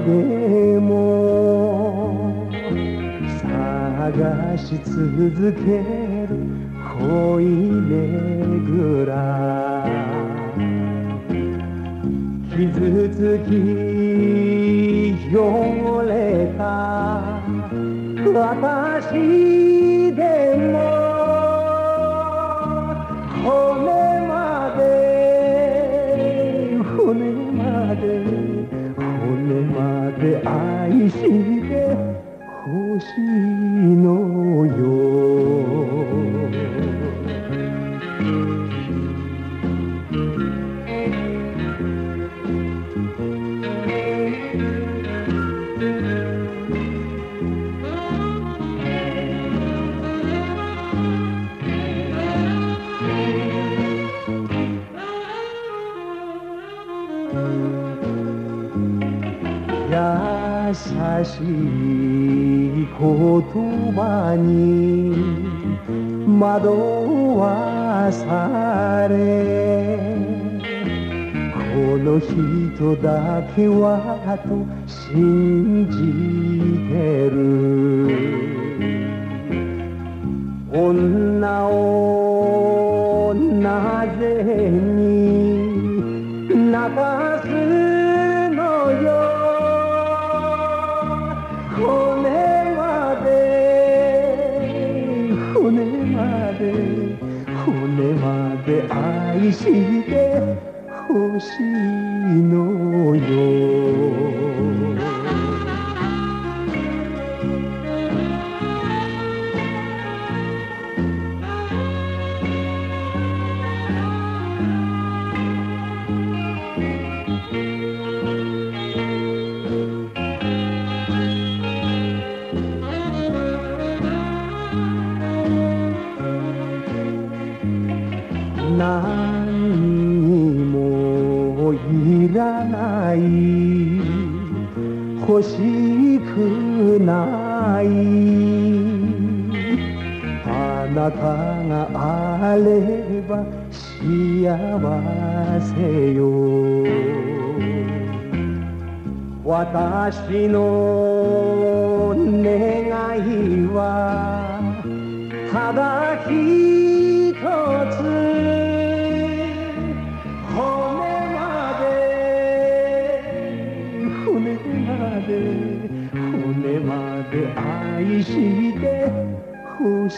でも探し続ける恋めぐら傷つき汚れた私でも。骨までほ言葉に惑わされこの人だけはと信じてる。女をなぜに泣かしてほしいのよ。なたがあれば幸せよ。私の願いはただ一つ骨まで骨まで骨まで愛してほ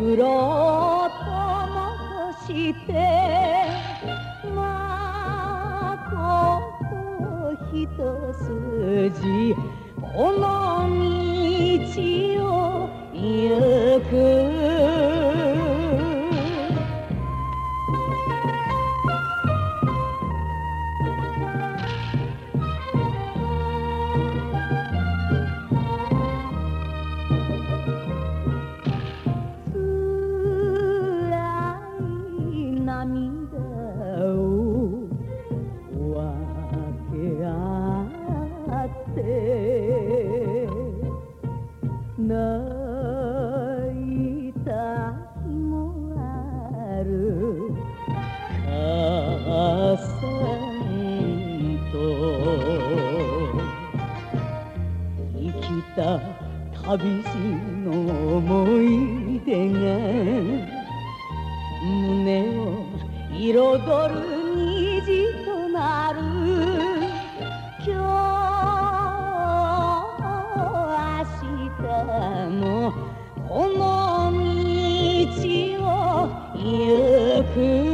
苦労ともしてまこと一筋この道を行く。彩る虹となる。今日明日もこの道を行く。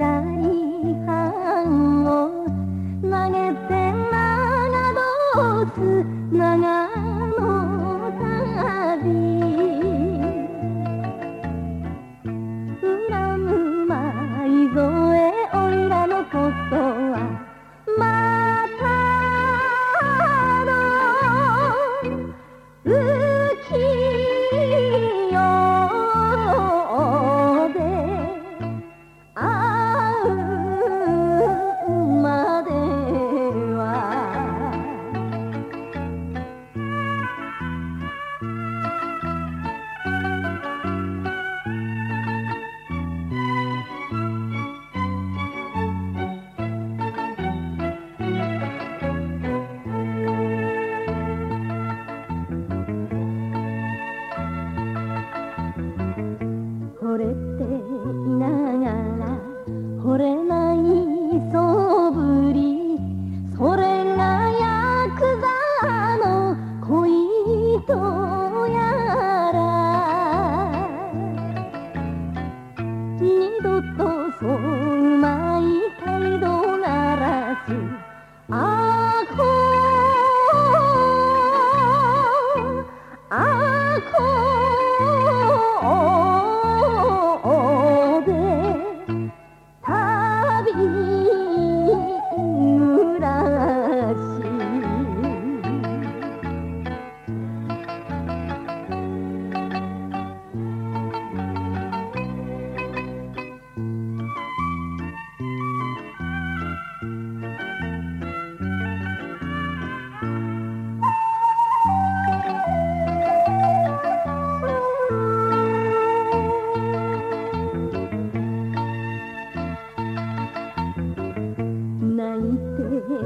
that.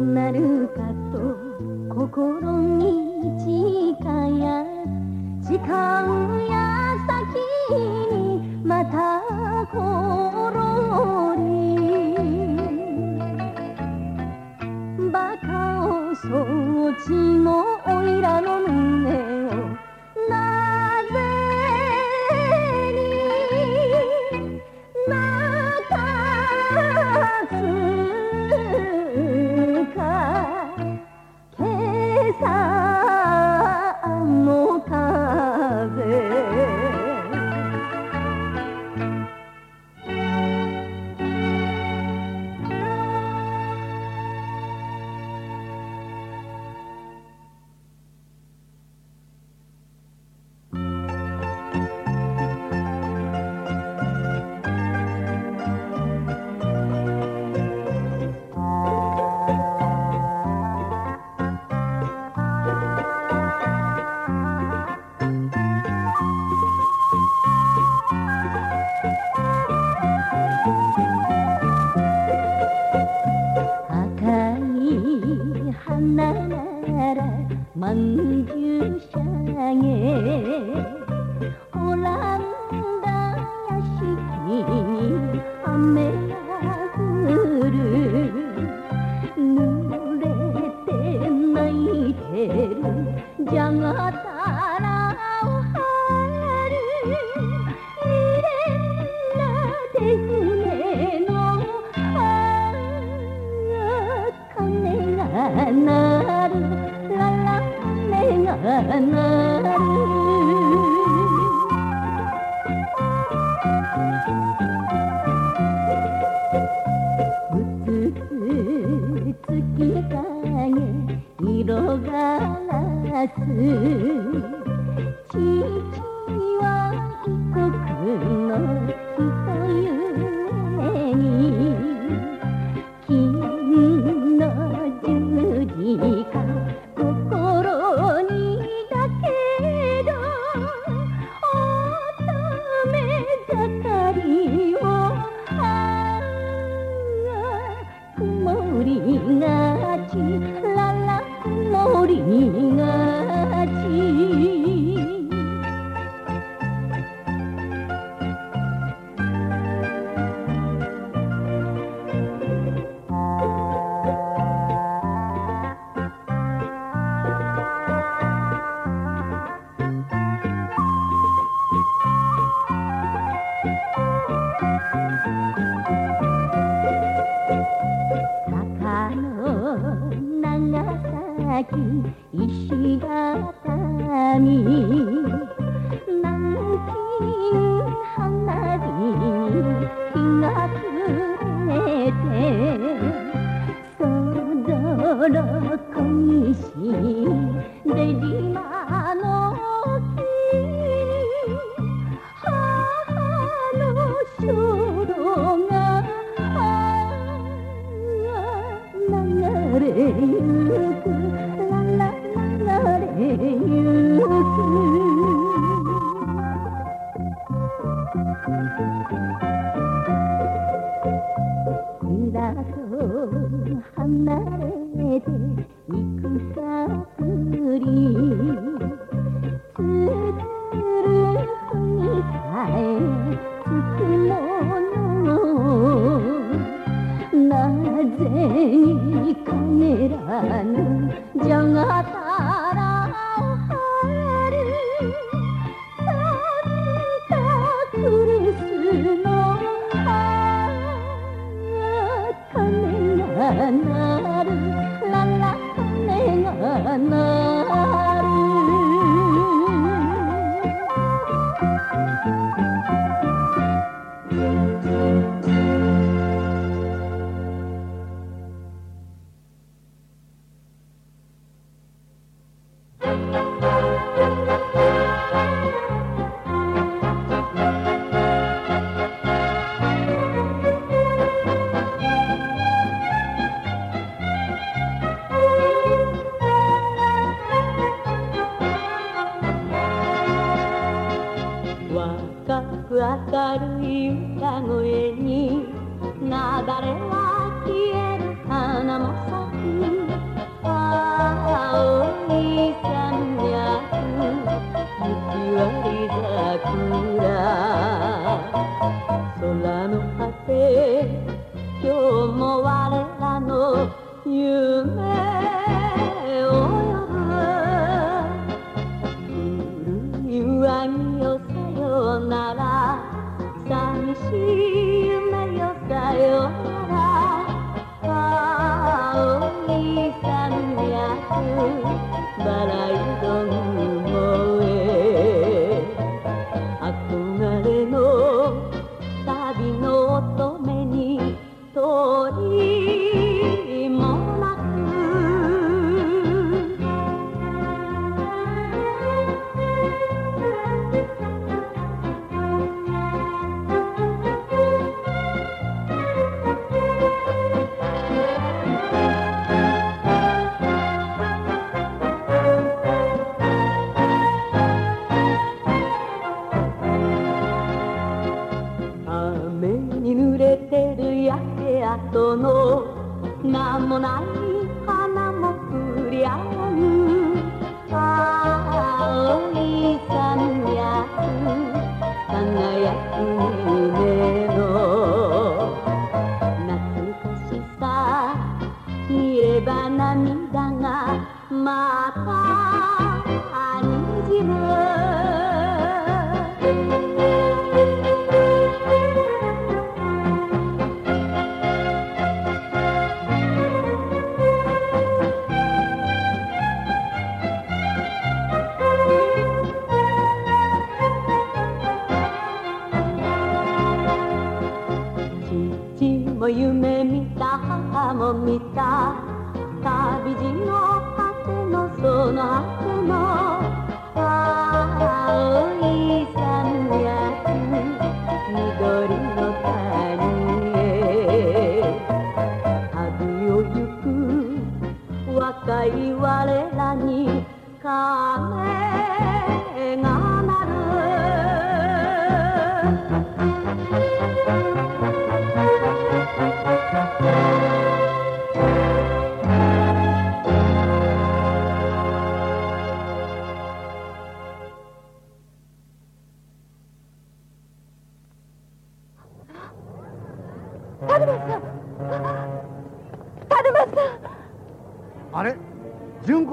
なるかと心に誓や誓うや子。石畳満金花火日が暮れてそどろこにしレディマ空の果て今日も我らの夢。雨に濡れてる焼け跡の何もない花言われらに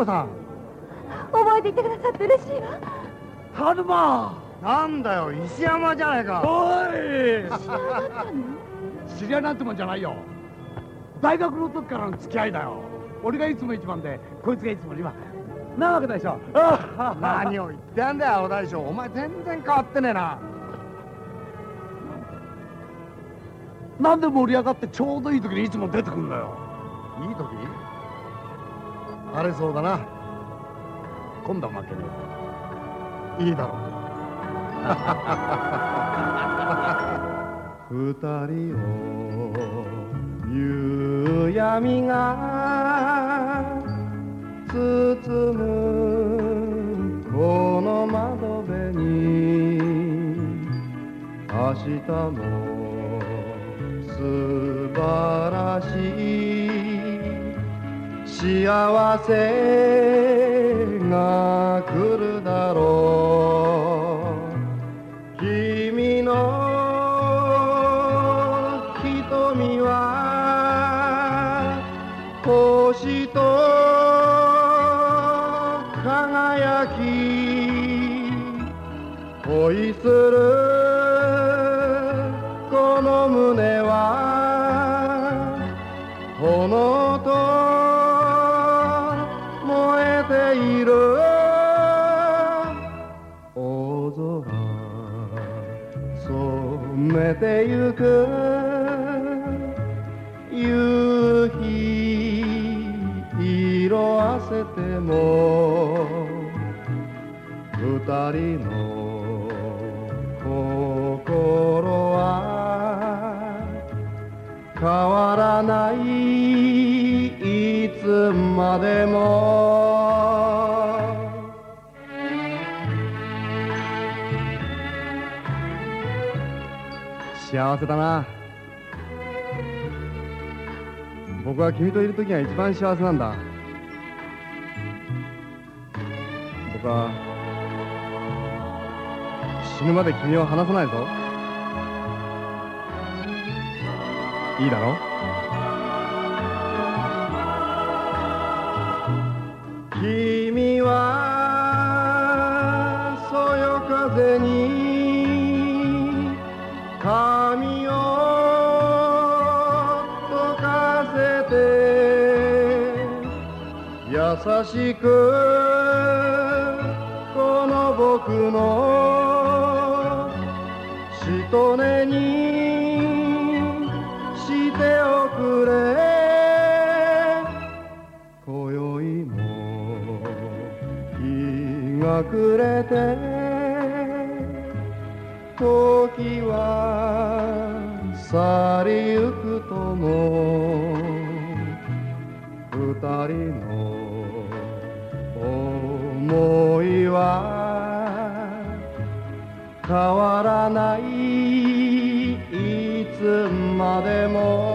子さん。覚えていてくださって嬉しいわ。春馬なんだよ石山じゃないか。おい。知り合いなんてもんじゃないよ。大学の時からの付き合いだよ。俺がいつも一番でこいつがいつも今なわけでしょ。何を言ってんだよ大将。お前全然変わってねえな。なんで盛り上がってちょうどいい時にいつも出てくんだよ。いい時？あれそうだな。今度は負けねえいいだろう。二人を夕闇が包むこの窓辺に明日も素晴らしい幸せが来るだろう。君の瞳は星と輝き恋する染めてゆく。君といる時が一番幸せなんだ。僕は死ぬまで君を離さないぞ。いいだろ？君はそよ風にしくこの僕のしとねにしておくれ。今宵も日が暮れて時は去りゆくとも。二人の思いは変わらない。いつまでも。